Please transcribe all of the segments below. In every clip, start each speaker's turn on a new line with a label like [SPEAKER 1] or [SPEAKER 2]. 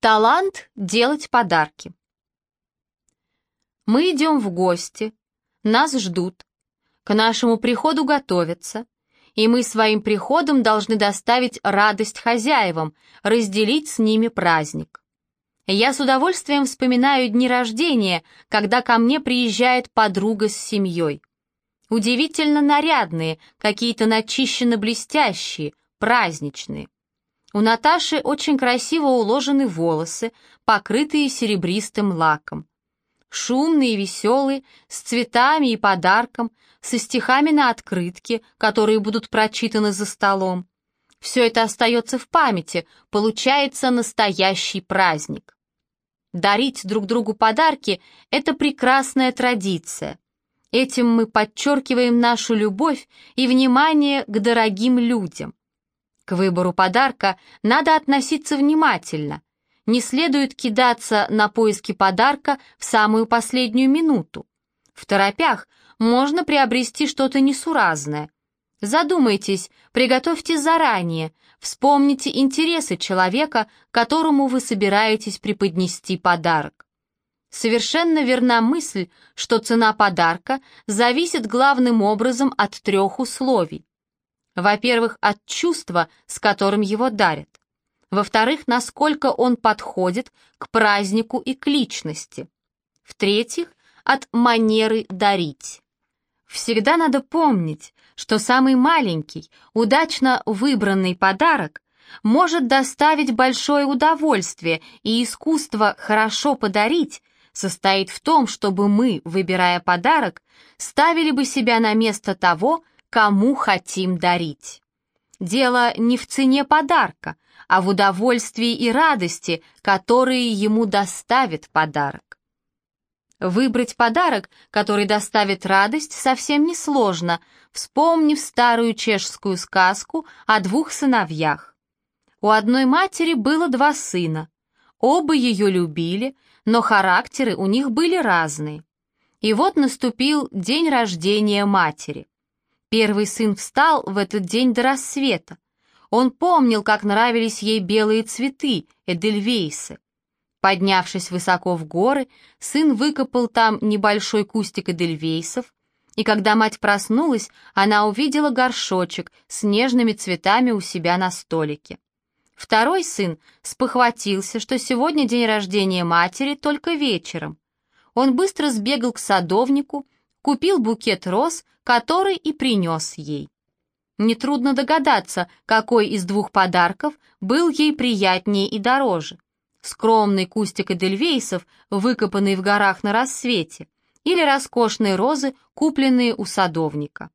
[SPEAKER 1] Талант делать подарки. Мы идем в гости, нас ждут, к нашему приходу готовятся, и мы своим приходом должны доставить радость хозяевам, разделить с ними праздник. Я с удовольствием вспоминаю дни рождения, когда ко мне приезжает подруга с семьей. Удивительно нарядные, какие-то начищенно блестящие, праздничные. У Наташи очень красиво уложены волосы, покрытые серебристым лаком. Шумный и веселый, с цветами и подарком, со стихами на открытке, которые будут прочитаны за столом. Все это остается в памяти, получается настоящий праздник. Дарить друг другу подарки – это прекрасная традиция. Этим мы подчеркиваем нашу любовь и внимание к дорогим людям. К выбору подарка надо относиться внимательно. Не следует кидаться на поиски подарка в самую последнюю минуту. В торопях можно приобрести что-то несуразное. Задумайтесь, приготовьте заранее, вспомните интересы человека, которому вы собираетесь преподнести подарок. Совершенно верна мысль, что цена подарка зависит главным образом от трех условий. Во-первых, от чувства, с которым его дарят. Во-вторых, насколько он подходит к празднику и к личности. В-третьих, от манеры дарить. Всегда надо помнить, что самый маленький, удачно выбранный подарок может доставить большое удовольствие, и искусство хорошо подарить состоит в том, чтобы мы, выбирая подарок, ставили бы себя на место того, кому хотим дарить. Дело не в цене подарка, а в удовольствии и радости, которые ему доставит подарок. Выбрать подарок, который доставит радость, совсем несложно, вспомнив старую чешскую сказку о двух сыновьях. У одной матери было два сына. Оба ее любили, но характеры у них были разные. И вот наступил день рождения матери. Первый сын встал в этот день до рассвета. Он помнил, как нравились ей белые цветы, эдельвейсы. Поднявшись высоко в горы, сын выкопал там небольшой кустик эдельвейсов, и когда мать проснулась, она увидела горшочек с нежными цветами у себя на столике. Второй сын спохватился, что сегодня день рождения матери только вечером. Он быстро сбегал к садовнику, купил букет роз, который и принес ей. Нетрудно догадаться, какой из двух подарков был ей приятнее и дороже. Скромный кустик эдельвейсов, выкопанный в горах на рассвете, или роскошные розы, купленные у садовника.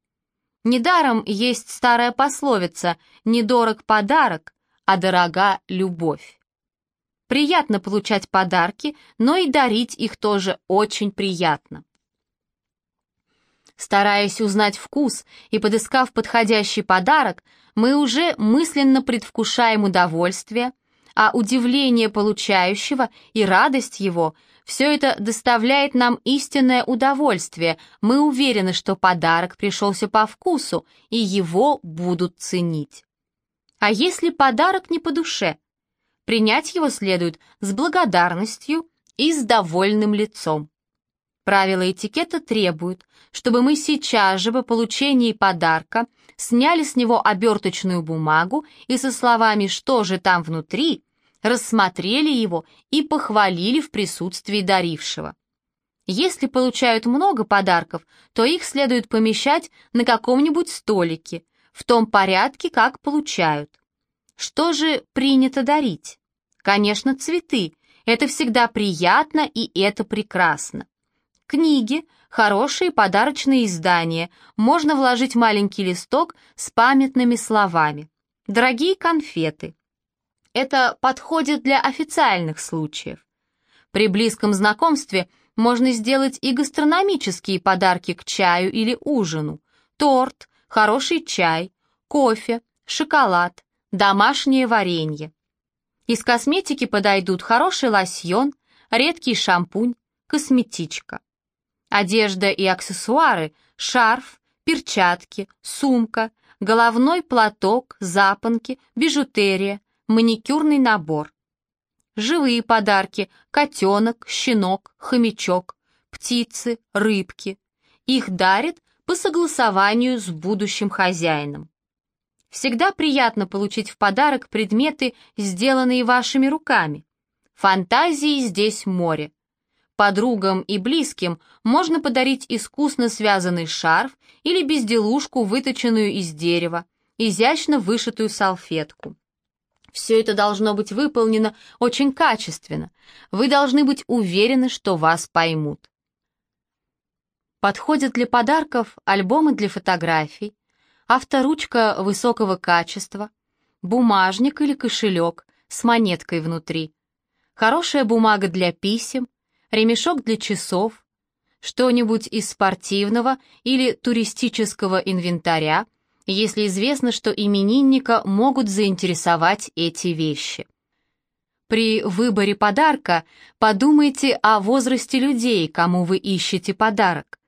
[SPEAKER 1] Недаром есть старая пословица «недорог подарок, а дорога любовь». Приятно получать подарки, но и дарить их тоже очень приятно. Стараясь узнать вкус и подыскав подходящий подарок, мы уже мысленно предвкушаем удовольствие, а удивление получающего и радость его – все это доставляет нам истинное удовольствие. Мы уверены, что подарок пришелся по вкусу, и его будут ценить. А если подарок не по душе? Принять его следует с благодарностью и с довольным лицом. Правила этикета требуют, чтобы мы сейчас же по получении подарка сняли с него оберточную бумагу и со словами «что же там внутри» рассмотрели его и похвалили в присутствии дарившего. Если получают много подарков, то их следует помещать на каком-нибудь столике, в том порядке, как получают. Что же принято дарить? Конечно, цветы. Это всегда приятно и это прекрасно. Книги, хорошие подарочные издания, можно вложить маленький листок с памятными словами. Дорогие конфеты. Это подходит для официальных случаев. При близком знакомстве можно сделать и гастрономические подарки к чаю или ужину. Торт, хороший чай, кофе, шоколад, домашнее варенье. Из косметики подойдут хороший лосьон, редкий шампунь, косметичка. Одежда и аксессуары, шарф, перчатки, сумка, головной платок, запонки, бижутерия, маникюрный набор. живые подарки, котенок, щенок, хомячок, птицы, рыбки. Их дарят по согласованию с будущим хозяином. Всегда приятно получить в подарок предметы, сделанные вашими руками. Фантазии здесь море. Подругам и близким можно подарить искусно связанный шарф или безделушку, выточенную из дерева, изящно вышитую салфетку. Все это должно быть выполнено очень качественно. Вы должны быть уверены, что вас поймут. Подходят для подарков альбомы для фотографий, авторучка высокого качества, бумажник или кошелек с монеткой внутри, хорошая бумага для писем, ремешок для часов, что-нибудь из спортивного или туристического инвентаря, если известно, что именинника могут заинтересовать эти вещи. При выборе подарка подумайте о возрасте людей, кому вы ищете подарок.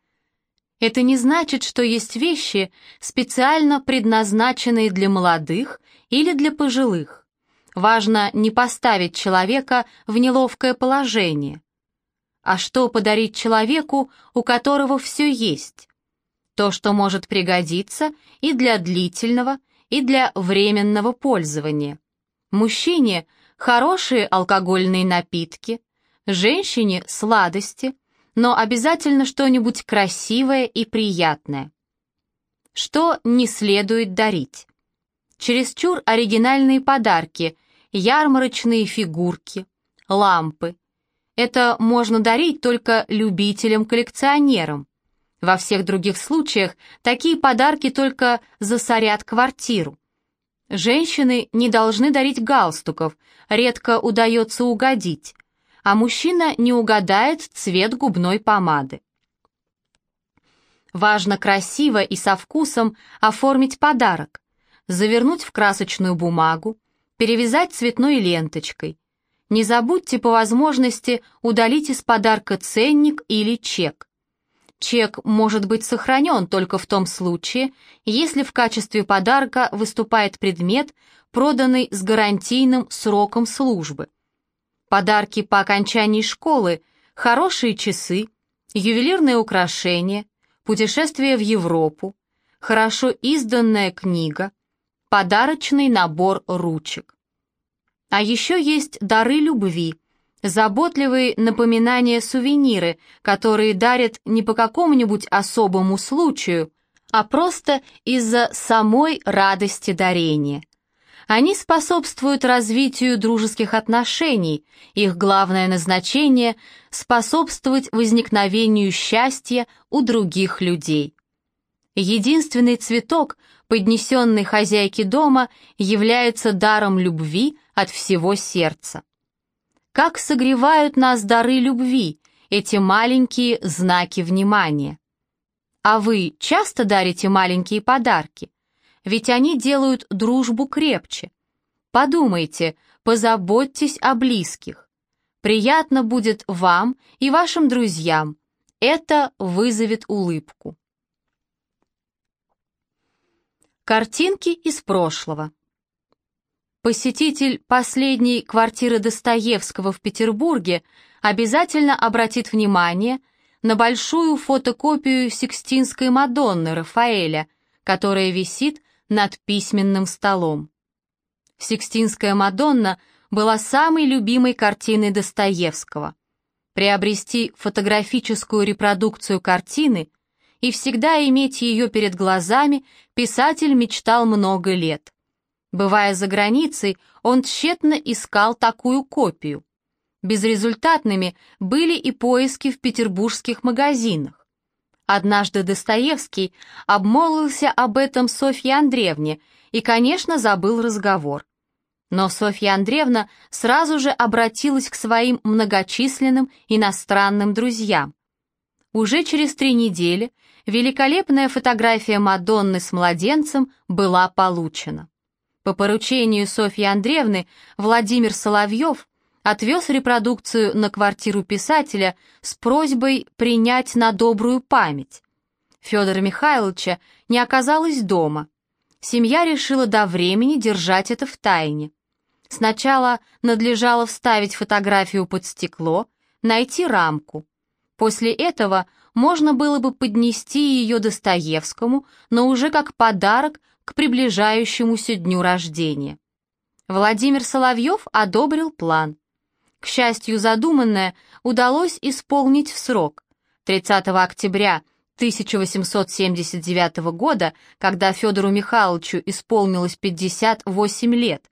[SPEAKER 1] Это не значит, что есть вещи, специально предназначенные для молодых или для пожилых. Важно не поставить человека в неловкое положение. А что подарить человеку, у которого все есть? То, что может пригодиться и для длительного, и для временного пользования. Мужчине – хорошие алкогольные напитки, женщине – сладости, но обязательно что-нибудь красивое и приятное. Что не следует дарить? Чересчур оригинальные подарки, ярмарочные фигурки, лампы. Это можно дарить только любителям-коллекционерам. Во всех других случаях такие подарки только засорят квартиру. Женщины не должны дарить галстуков, редко удается угодить, а мужчина не угадает цвет губной помады. Важно красиво и со вкусом оформить подарок, завернуть в красочную бумагу, перевязать цветной ленточкой. Не забудьте по возможности удалить из подарка ценник или чек. Чек может быть сохранен только в том случае, если в качестве подарка выступает предмет, проданный с гарантийным сроком службы. Подарки по окончании школы, хорошие часы, ювелирные украшения, путешествие в Европу, хорошо изданная книга, подарочный набор ручек. А еще есть дары любви – Заботливые напоминания-сувениры, которые дарят не по какому-нибудь особому случаю, а просто из-за самой радости дарения. Они способствуют развитию дружеских отношений, их главное назначение – способствовать возникновению счастья у других людей. Единственный цветок, поднесенный хозяйке дома, является даром любви от всего сердца. Как согревают нас дары любви, эти маленькие знаки внимания. А вы часто дарите маленькие подарки? Ведь они делают дружбу крепче. Подумайте, позаботьтесь о близких. Приятно будет вам и вашим друзьям. Это вызовет улыбку. Картинки из прошлого. Посетитель последней квартиры Достоевского в Петербурге обязательно обратит внимание на большую фотокопию Сикстинской Мадонны Рафаэля, которая висит над письменным столом. Сикстинская Мадонна была самой любимой картиной Достоевского. Приобрести фотографическую репродукцию картины и всегда иметь ее перед глазами писатель мечтал много лет. Бывая за границей, он тщетно искал такую копию. Безрезультатными были и поиски в петербургских магазинах. Однажды Достоевский обмолвился об этом Софье Андреевне и, конечно, забыл разговор. Но Софья Андреевна сразу же обратилась к своим многочисленным иностранным друзьям. Уже через три недели великолепная фотография Мадонны с младенцем была получена. По поручению Софьи Андреевны Владимир Соловьев отвез репродукцию на квартиру писателя с просьбой принять на добрую память. Федора Михайловича не оказалось дома. Семья решила до времени держать это в тайне. Сначала надлежало вставить фотографию под стекло, найти рамку. После этого можно было бы поднести ее Достоевскому, но уже как подарок к приближающемуся дню рождения. Владимир Соловьев одобрил план. К счастью, задуманное удалось исполнить в срок. 30 октября 1879 года, когда Федору Михайловичу исполнилось 58 лет,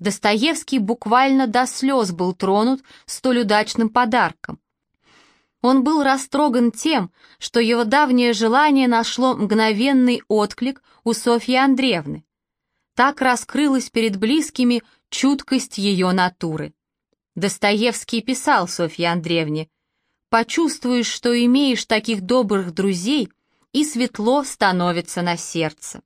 [SPEAKER 1] Достоевский буквально до слез был тронут столь удачным подарком. Он был растроган тем, что его давнее желание нашло мгновенный отклик у Софьи Андреевны. Так раскрылась перед близкими чуткость ее натуры. Достоевский писал Софье Андреевне, «Почувствуешь, что имеешь таких добрых друзей, и светло становится на сердце».